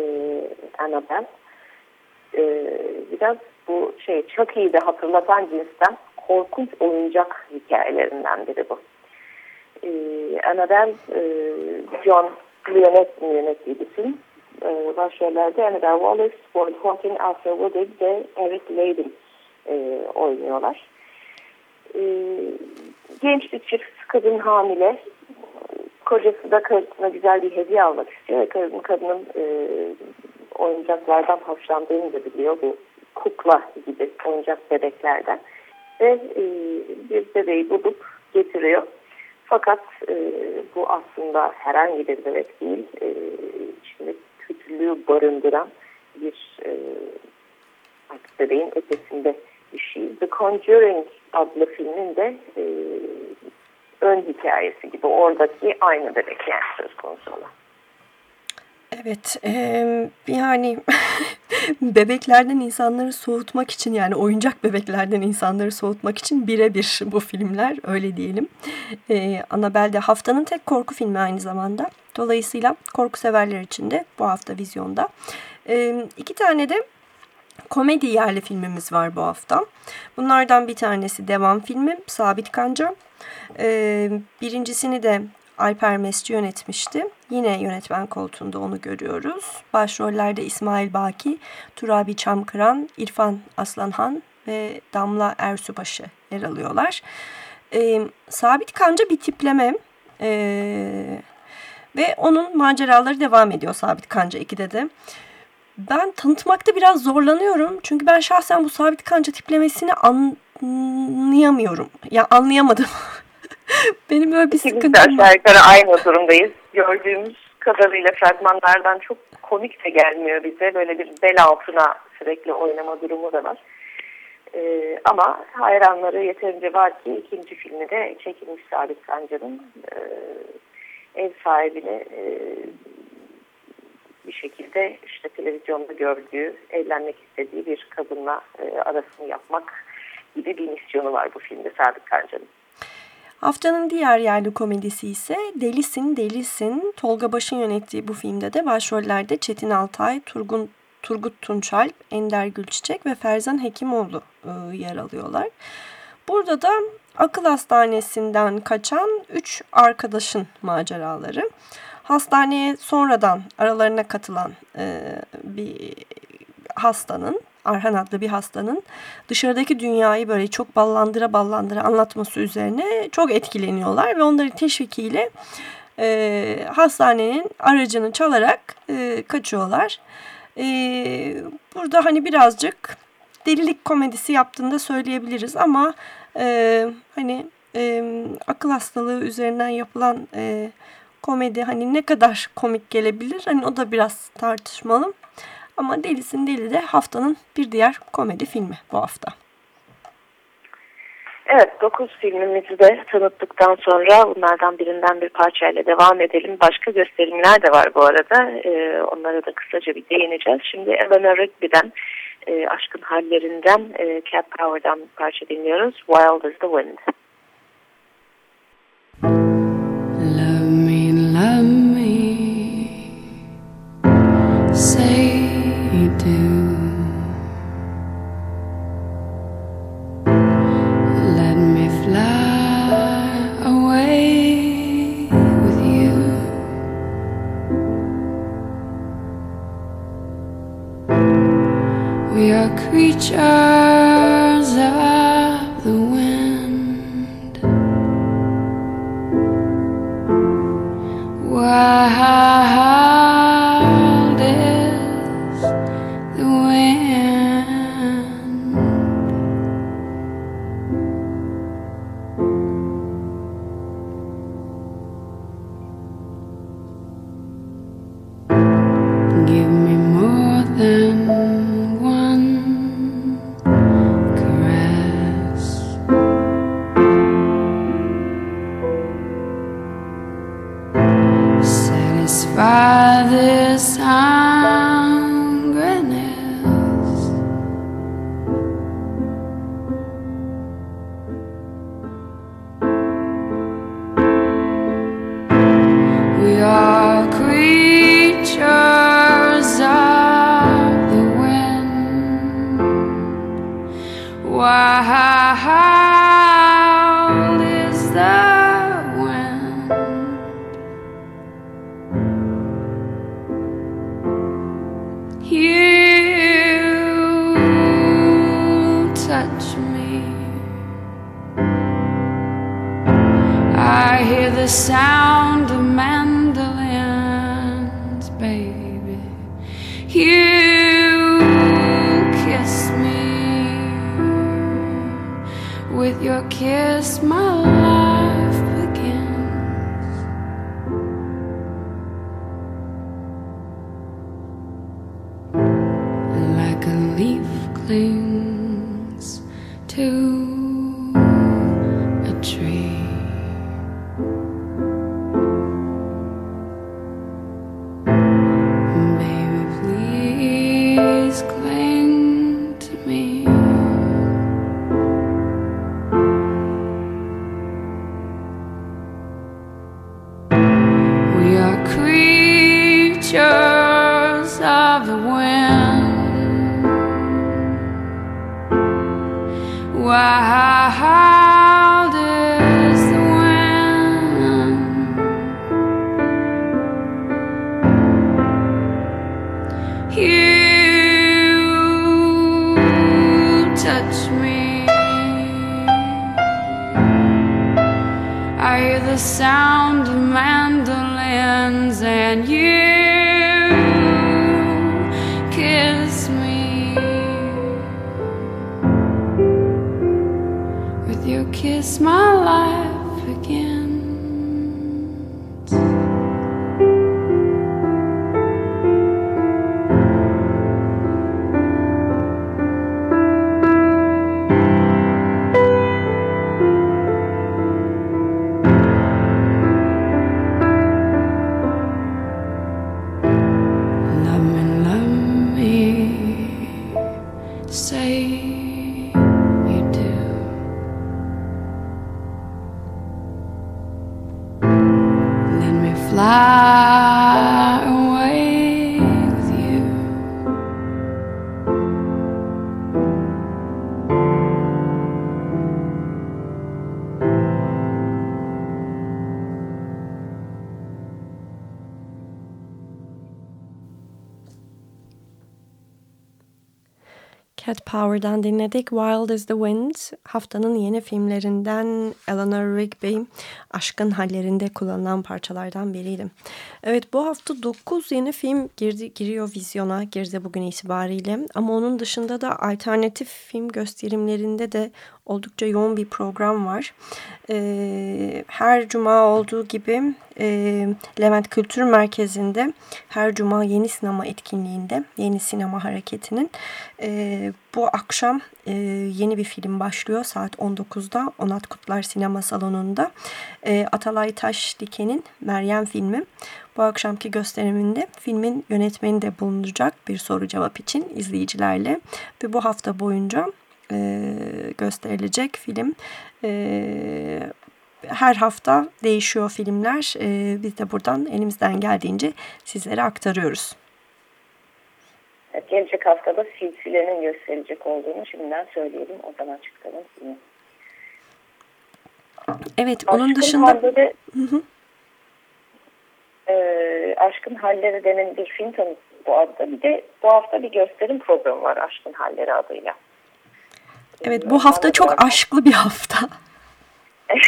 Annabelle. E, biraz bu şey çok iyi de hatırlatan cinsten korkunç oyuncak hikayelerinden biri bu. E, Annabelle e, John Leonetti yönettiği bir film e, başrollerde Annabelle Wallace, Ward Hawking, Arthur Woodard ve Eric Leiden e, oynuyorlar. E, genç bir çift kadın hamile. Kocası da karısına güzel bir hediye almak istiyor ve kadın, kadının e, oyuncaklardan hoşlandığını da biliyor. Bu kukla gibi oyuncak bebeklerden. Ve e, bir bebeği bulup getiriyor. Fakat e, bu aslında herhangi bir bebek değil. E, şimdi kötülüğü barındıran bir e, artık bebeğin ötesinde bir şey. The Conjuring adlı filmin de e, ön hikayesi gibi oradaki aynı bebek yani söz konusu olan. Evet e, yani bebeklerden insanları soğutmak için yani oyuncak bebeklerden insanları soğutmak için birebir bu filmler öyle diyelim. E, Annabelle haftanın tek korku filmi aynı zamanda. Dolayısıyla korku severler için de bu hafta vizyonda. E, iki tane de komedi yerli filmimiz var bu hafta. Bunlardan bir tanesi devam filmi Sabit Kanca. E, birincisini de Alper Mesci yönetmişti. Yine yönetmen koltuğunda onu görüyoruz. Başrollerde İsmail Baki, Turabi Çamkıran, İrfan Aslanhan ve Damla Ersubaşı yer alıyorlar. Ee, Sabit Kanca bir tipleme ee, ve onun maceraları devam ediyor Sabit Kanca 2'de de. Ben tanıtmakta biraz zorlanıyorum. Çünkü ben şahsen bu Sabit Kanca tiplemesini anlayamıyorum. Ya yani anlayamadım. Benim öyle bir sıkıntım var. yukarı aynı durumdayız. Gördüğümüz kadarıyla fragmanlardan çok komik de gelmiyor bize. Böyle bir bel altına sürekli oynama durumu da var. Ee, ama hayranları yeterince var ki ikinci filmi de çekilmiş Sabit Sancı'nın e, ev sahibini e, bir şekilde işte televizyonda gördüğü, evlenmek istediği bir kadınla e, arasını yapmak gibi bir misyonu var bu filmde Sabit Kanca'nın. Haftanın diğer yerli komedisi ise Delisin Delisin. Tolga Baş'ın yönettiği bu filmde de başrollerde Çetin Altay, Turgun, Turgut Tunçalp, Ender Gülçiçek ve Ferzan Hekimoğlu e, yer alıyorlar. Burada da akıl hastanesinden kaçan üç arkadaşın maceraları. Hastaneye sonradan aralarına katılan e, bir hastanın Arhan adlı bir hastanın dışarıdaki dünyayı böyle çok ballandıra ballandıra anlatması üzerine çok etkileniyorlar ve onların teşvikiyle e, hastanenin aracını çalarak e, kaçıyorlar. E, burada hani birazcık delilik komedisi yaptığını da söyleyebiliriz ama e, hani e, akıl hastalığı üzerinden yapılan e, komedi hani ne kadar komik gelebilir hani o da biraz tartışmalı. Ama Delisin Deli de haftanın bir diğer komedi filmi bu hafta. Evet 9 filmimizi de tanıttıktan sonra bunlardan birinden bir parçayla devam edelim. Başka gösterimler de var bu arada. Ee, onlara da kısaca bir değineceğiz. Şimdi Eleanor Rigby'den e, Aşkın Hallerinden e, Cat Power'dan bir parça dinliyoruz. Wild as the Wind. Love me, love me. shine. Power'dan dinledik. Wild is the Wind haftanın yeni filmlerinden Eleanor Rigby aşkın hallerinde kullanılan parçalardan biriydi. Evet bu hafta 9 yeni film girdi, giriyor vizyona girdi bugün itibariyle ama onun dışında da alternatif film gösterimlerinde de oldukça yoğun bir program var. Ee, her cuma olduğu gibi e, Levent Kültür Merkezi'nde her cuma yeni sinema etkinliğinde yeni sinema hareketinin e, bu akşam e, yeni bir film başlıyor saat 19'da Onat Kutlar Sinema Salonu'nda. Atalay Taş Diken'in Meryem filmi. Bu akşamki gösteriminde filmin yönetmeni de bulunacak bir soru cevap için izleyicilerle ve bu hafta boyunca e, gösterilecek film. E, her hafta değişiyor filmler. E, biz de buradan elimizden geldiğince sizlere aktarıyoruz. Evet, gelecek haftada silsilenin gösterilecek olduğunu şimdiden söyleyelim. O zaman çıkalım. Evet, Aşkın onun dışında... Halleri, hı hı. E, Aşkın Halleri denen bir film tanıtı bu adda. Bir de bu hafta bir gösterim programı var Aşkın Halleri adıyla. Evet bu hafta çok aşklı bir hafta.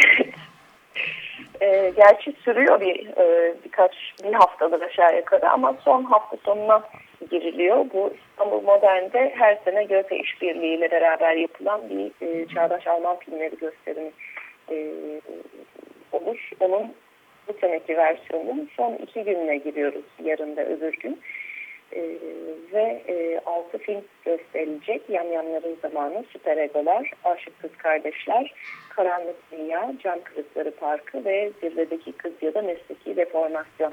e, gerçi sürüyor bir e, birkaç bir haftadır aşağı yukarı ama son hafta sonuna giriliyor. Bu İstanbul Modern'de her sene Göte İşbirliği ile beraber yapılan bir e, Çağdaş Alman filmleri gösterimi e, olur. Onun bu seneki versiyonunun son iki gününe giriyoruz. Yarın da öbür gün. E, ve e, altı film gösterilecek. Yamyamların zamanı, Süper Egolar, Aşık Kız Kardeşler, Karanlık Dünya, Can Kırıkları Parkı ve Zirvedeki Kız ya da Mesleki Deformasyon.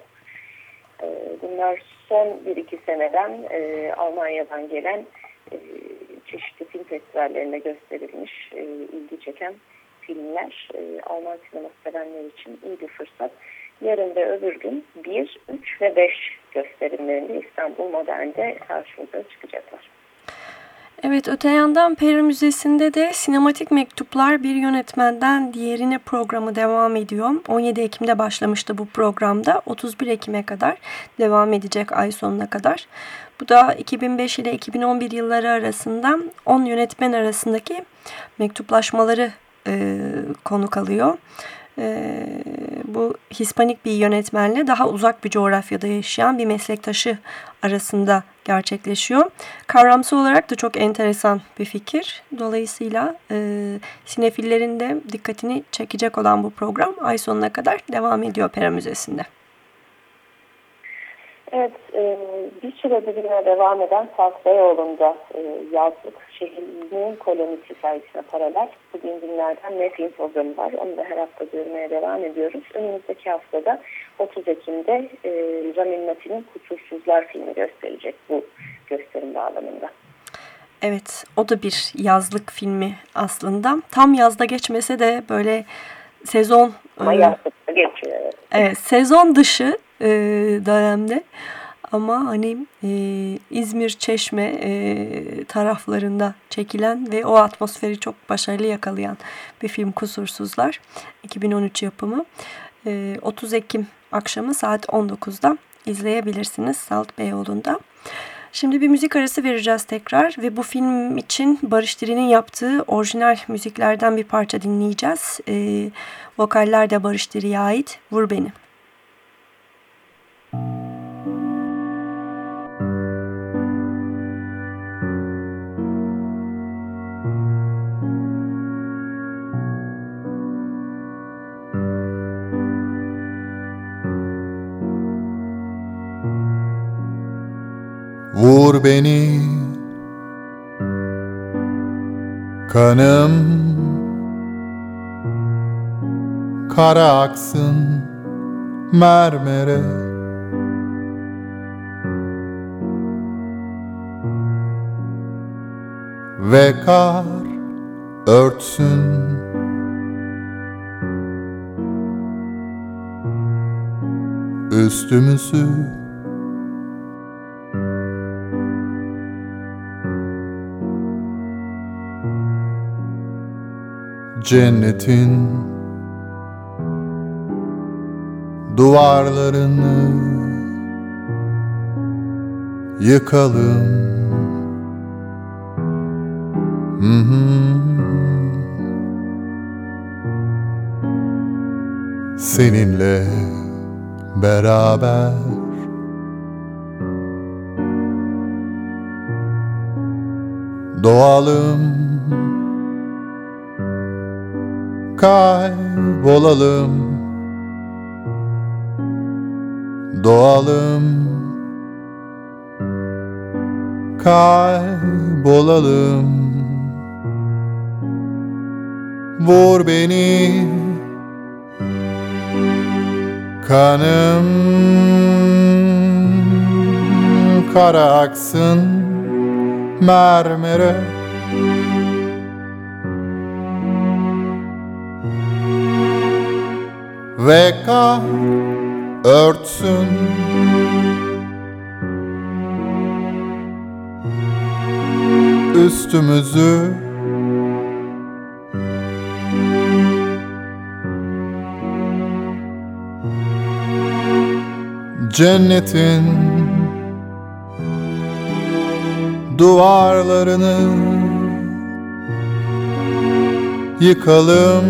E, bunlar son bir iki seneden e, Almanya'dan gelen e, çeşitli film festivallerinde gösterilmiş, e, ilgi çeken filmler. E, Alman sineması sevenler için iyi bir fırsat. Yarın ve öbür gün 1, 3 ve 5 gösterimlerinde İstanbul Modern'de karşımıza çıkacaklar. Evet öte yandan Peri Müzesi'nde de sinematik mektuplar bir yönetmenden diğerine programı devam ediyor. 17 Ekim'de başlamıştı bu programda. 31 Ekim'e kadar devam edecek ay sonuna kadar. Bu da 2005 ile 2011 yılları arasında 10 yönetmen arasındaki mektuplaşmaları e, konuk alıyor e, bu Hispanik bir yönetmenle daha uzak bir coğrafyada yaşayan bir meslektaşı arasında gerçekleşiyor. Kavramsal olarak da çok enteresan bir fikir. Dolayısıyla e, sinefillerin de dikkatini çekecek olan bu program ay sonuna kadar devam ediyor Pera Müzesi'nde. Evet, e, bir süredir yine devam eden Salt Beyoğlu'nda e, yazlık şehrin kolonisi sergisine paralel bugün günlerden ne film programı var. Onu da her hafta görmeye devam ediyoruz. Önümüzdeki haftada 30 Ekim'de e, Ramin Natin'in Kusursuzlar filmi gösterilecek bu gösterim bağlamında. Evet, o da bir yazlık filmi aslında. Tam yazda geçmese de böyle sezon... Ama e, geçiyor. Evet, sezon dışı e, ama hani e, İzmir Çeşme e, taraflarında çekilen ve o atmosferi çok başarılı yakalayan bir film Kusursuzlar 2013 yapımı e, 30 Ekim akşamı saat 19'da izleyebilirsiniz Salt Beyoğlu'nda. Şimdi bir müzik arası vereceğiz tekrar ve bu film için Barış Diri'nin yaptığı orijinal müziklerden bir parça dinleyeceğiz. E, vokaller de Barış Diri'ye ait. Vur Beni. Vur beni. Kanım. Kara aksın mermere Ve kar örtsün. Üstümüzü cennetin duvarlarını yıkalım Seninle beraber. Doğalım. Kaybolalım. Doğalım. Kaybolalım Vur beni. Kanım kara aksın mermere. Ve kar örtsün. Üstümüzü Cennetin duvarlarını yıkalım.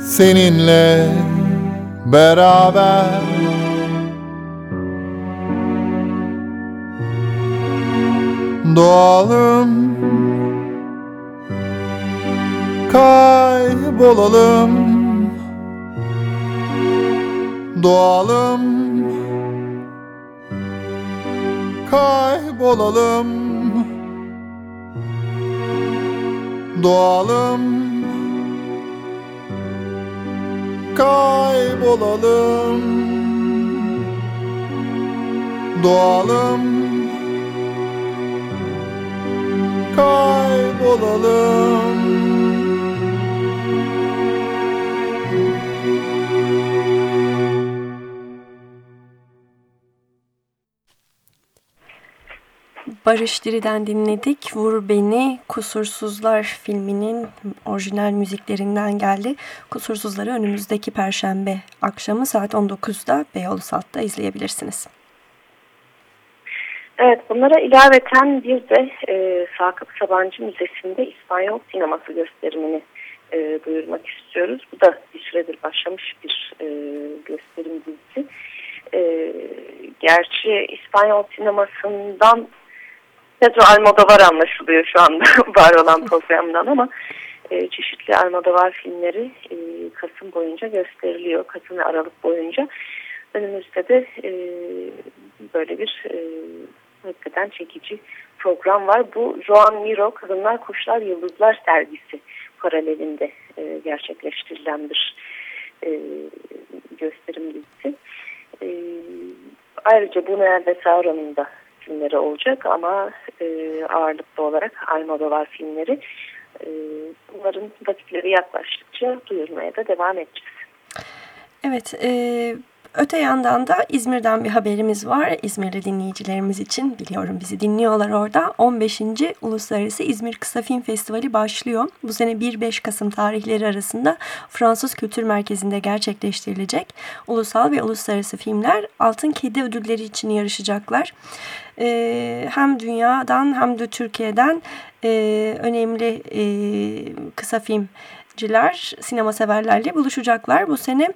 Seninle beraber Doğalım Kaybolalım. Doğalım. Kaybolalım. Doğalım. Kaybolalım. Doğalım. Kaybolalım Barış Diri'den dinledik. Vur Beni Kusursuzlar filminin orijinal müziklerinden geldi. Kusursuzları önümüzdeki perşembe akşamı saat 19'da Beyoğlu Salt'ta izleyebilirsiniz. Evet bunlara ilaveten bir de e, Sakıp Sabancı Müzesi'nde İspanyol sineması gösterimini e, duyurmak istiyoruz. Bu da bir süredir başlamış bir e, gösterim dizisi. E, gerçi İspanyol sinemasından Pedro Almodovar anlaşılıyor şu anda var olan programdan ama e, çeşitli Almodovar filmleri e, Kasım boyunca gösteriliyor. Kasım ve Aralık boyunca. Önümüzde de e, böyle bir e, hakikaten çekici program var. Bu Joan Miro Kadınlar Kuşlar Yıldızlar sergisi paralelinde e, gerçekleştirilen bir e, gösterim dizisi. E, ayrıca bu Noel Besaro'nun da filmleri olacak ama e, ağırlıklı olarak Almodovar filmleri. E, bunların vakitleri yaklaştıkça duyurmaya da devam edeceğiz. Evet, e, öte yandan da İzmir'den bir haberimiz var. İzmirli dinleyicilerimiz için biliyorum bizi dinliyorlar orada. 15. Uluslararası İzmir Kısa Film Festivali başlıyor. Bu sene 1-5 Kasım tarihleri arasında Fransız Kültür Merkezi'nde gerçekleştirilecek. Ulusal ve uluslararası filmler Altın Kedi ödülleri için yarışacaklar. Ee, hem dünyadan hem de Türkiye'den e, önemli e, kısa film ciler, sinema severlerle buluşacaklar. Bu sene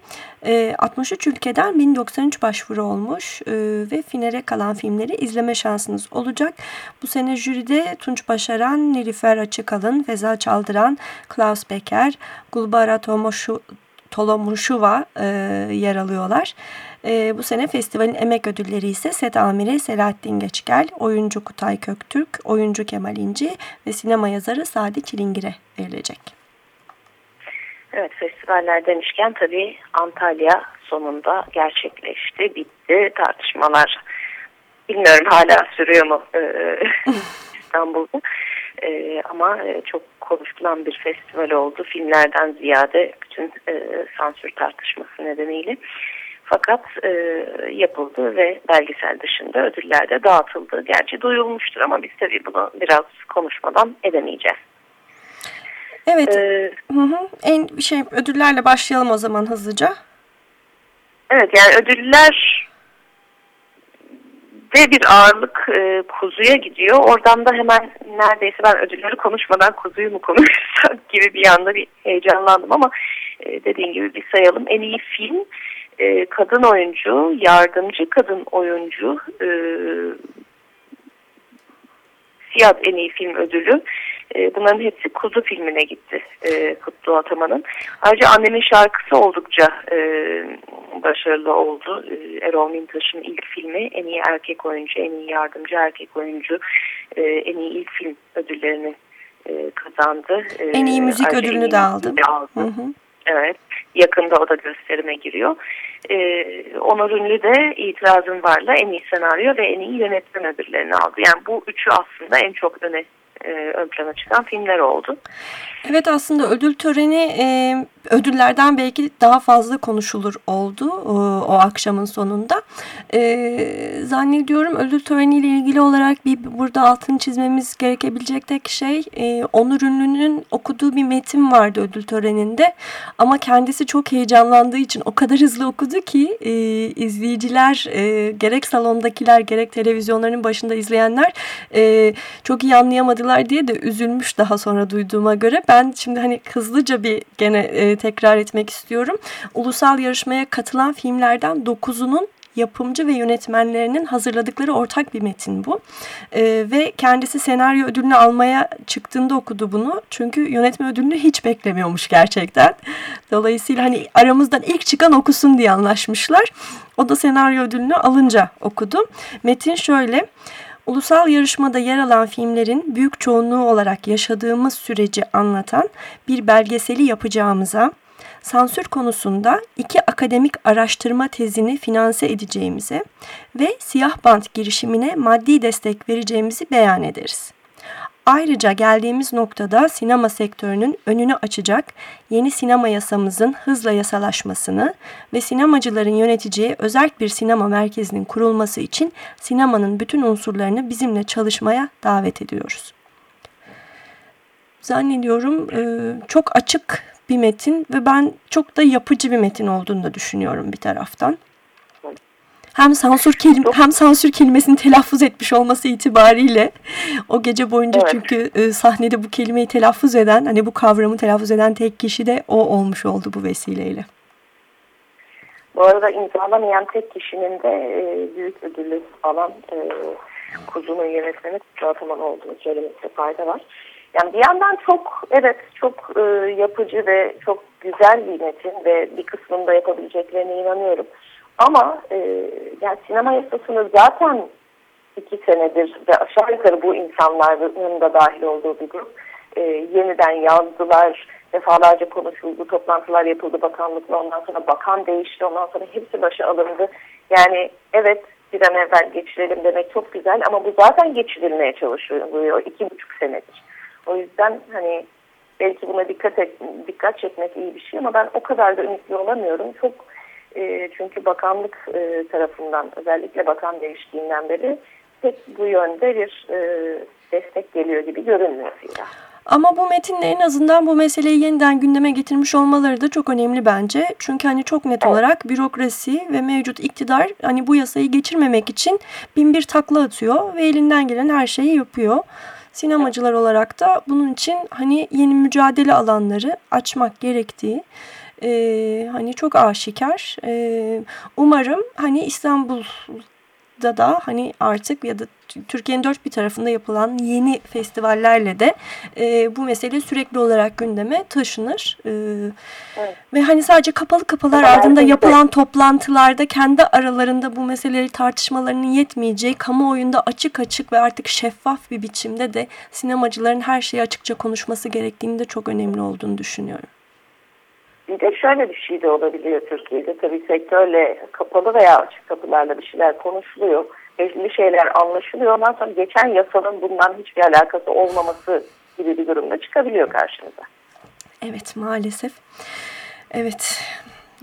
e, 63 ülkeden 1093 başvuru olmuş e, ve finale kalan filmleri izleme şansınız olacak. Bu sene jüride Tunç Başaran, Nilüfer Açıkalın, Feza Çaldıran, Klaus Becker, Gulbara Tomoshu, Tolomuşuva e, yer alıyorlar. E, bu sene festivalin emek ödülleri ise set amiri Selahattin Geçgel, oyuncu Kutay Köktürk, oyuncu Kemal İnci ve sinema yazarı Sadi Çilingir'e verilecek. Evet festivaller demişken tabii Antalya sonunda gerçekleşti, bitti. Tartışmalar bilmiyorum hala sürüyor mu İstanbul'da. E, ama çok konuşulan bir festival oldu. Filmlerden ziyade bütün e, sansür tartışması nedeniyle. Fakat e, yapıldı ve belgesel dışında ödüller de dağıtıldı. Gerçi duyulmuştur ama biz tabii bunu biraz konuşmadan edemeyeceğiz. Evet. Ee, hı hı. En şey ödüllerle başlayalım o zaman hızlıca. Evet yani ödüller de bir ağırlık e, kuzuya gidiyor. Oradan da hemen neredeyse ben ödülleri konuşmadan kuzuyu mu konuşsak gibi bir anda bir heyecanlandım ama e, dediğin gibi bir sayalım. En iyi film, e, kadın oyuncu, yardımcı kadın oyuncu, e, Siyah en iyi film ödülü. E, bunların hepsi Kuzu filmine gitti e, Kutlu Ataman'ın. Ayrıca annemin şarkısı oldukça e, başarılı oldu. E, Erol Mintaş'ın ilk filmi en iyi erkek oyuncu, en iyi yardımcı erkek oyuncu, e, en iyi ilk film ödüllerini e, kazandı. E, en iyi müzik Ayrıca ödülünü de aldı. aldı. Hı hı. Evet. Yakında o da gösterime giriyor. Ee, Onur Ünlü de itirazın varla en iyi senaryo ve en iyi yönetmen ödüllerini aldı. Yani bu üçü aslında en çok öne e, ön plana çıkan filmler oldu. Evet aslında ödül töreni e, ödüllerden belki daha fazla konuşulur oldu o, o akşamın sonunda. E, zannediyorum ödül töreniyle ilgili olarak bir burada altını çizmemiz gerekebilecek tek şey e, Onur Ünlü'nün okuduğu bir metin vardı ödül töreninde. Ama kendisi çok heyecanlandığı için o kadar hızlı okudu ki e, izleyiciler e, gerek salondakiler gerek televizyonların başında izleyenler e, çok iyi anlayamadılar diye de üzülmüş daha sonra duyduğuma göre. Ben şimdi hani hızlıca bir gene e, tekrar etmek istiyorum. Ulusal yarışmaya katılan filmlerden 9'unun yapımcı ve yönetmenlerinin hazırladıkları ortak bir metin bu. E, ve kendisi senaryo ödülünü almaya çıktığında okudu bunu. Çünkü yönetme ödülünü hiç beklemiyormuş gerçekten. Dolayısıyla hani aramızdan ilk çıkan okusun diye anlaşmışlar. O da senaryo ödülünü alınca okudu. Metin şöyle... Ulusal yarışmada yer alan filmlerin büyük çoğunluğu olarak yaşadığımız süreci anlatan bir belgeseli yapacağımıza, sansür konusunda iki akademik araştırma tezini finanse edeceğimize ve siyah bant girişimine maddi destek vereceğimizi beyan ederiz. Ayrıca geldiğimiz noktada sinema sektörünün önünü açacak yeni sinema yasamızın hızla yasalaşmasını ve sinemacıların yöneteceği özel bir sinema merkezinin kurulması için sinemanın bütün unsurlarını bizimle çalışmaya davet ediyoruz. Zannediyorum çok açık bir metin ve ben çok da yapıcı bir metin olduğunu da düşünüyorum bir taraftan hem sansür kelime hem sansür kelimesini telaffuz etmiş olması itibariyle o gece boyunca evet. çünkü e, sahnede bu kelimeyi telaffuz eden hani bu kavramı telaffuz eden tek kişi de o olmuş oldu bu vesileyle. Bu arada imzalamayan tek kişinin de e, büyük ödülü alan e, Kuzu'nun yönetmeni Kutlu Ataman olduğunu söylemekte fayda var. Yani bir yandan çok evet çok e, yapıcı ve çok güzel bir metin ve bir kısmında yapabileceklerine inanıyorum. Ama e, yani sinema yasasını zaten iki senedir ve aşağı yukarı bu insanların da dahil olduğu bir grup e, yeniden yazdılar. Defalarca konuşuldu, toplantılar yapıldı bakanlıkla. Ondan sonra bakan değişti. Ondan sonra hepsi başı alındı. Yani evet bir an evvel geçirelim demek çok güzel ama bu zaten geçirilmeye çalışılıyor iki buçuk senedir. O yüzden hani belki buna dikkat et, dikkat çekmek iyi bir şey ama ben o kadar da ümitli olamıyorum. Çok e, çünkü bakanlık e, tarafından özellikle bakan değiştiğinden beri pek bu yönde bir e, destek geliyor gibi görünmüyor filan. Ama bu metinle en azından bu meseleyi yeniden gündeme getirmiş olmaları da çok önemli bence. Çünkü hani çok net olarak bürokrasi ve mevcut iktidar hani bu yasayı geçirmemek için bin bir takla atıyor ve elinden gelen her şeyi yapıyor. Sinemacılar olarak da bunun için hani yeni mücadele alanları açmak gerektiği e, hani çok aşikar. E, umarım hani İstanbul'da da hani artık ya da Türkiye'nin dört bir tarafında yapılan yeni festivallerle de e, bu mesele sürekli olarak gündeme taşınır. E, evet. Ve hani sadece kapalı kapılar evet. ardında yapılan toplantılarda kendi aralarında bu meseleleri tartışmalarının yetmeyeceği kamuoyunda açık açık ve artık şeffaf bir biçimde de sinemacıların her şeyi açıkça konuşması gerektiğini de çok önemli olduğunu düşünüyorum. Bir de şöyle bir şey de olabiliyor Türkiye'de. Tabii sektörle kapalı veya açık kapılarla bir şeyler konuşuluyor. Belli şeyler anlaşılıyor. Ondan sonra geçen yasanın bundan hiçbir alakası olmaması gibi bir durumda çıkabiliyor karşınıza. Evet maalesef. Evet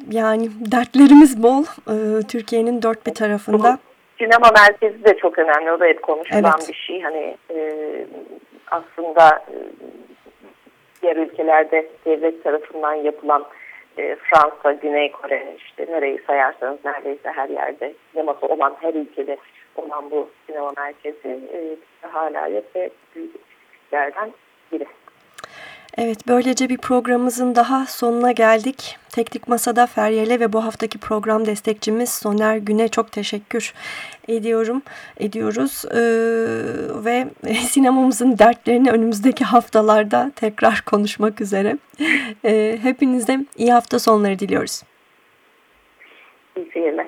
yani dertlerimiz bol. Ee, Türkiye'nin dört bir tarafında. Sinema merkezi de çok önemli. O da hep konuşulan evet. bir şey. Hani e, aslında e, diğer ülkelerde devlet tarafından yapılan e, Fransa, Güney Kore işte nereyi sayarsanız neredeyse her yerde sineması olan her ülkede olan bu sinema merkezi e, hala yok ve büyük eksiklerden biri. Evet böylece bir programımızın daha sonuna geldik. Teknik Masa'da Feryal'e ve bu haftaki program destekçimiz Soner Gün'e çok teşekkür ediyorum, ediyoruz. Ee, ve sinemamızın dertlerini önümüzdeki haftalarda tekrar konuşmak üzere. Ee, hepinize iyi hafta sonları diliyoruz. İyi seyirler.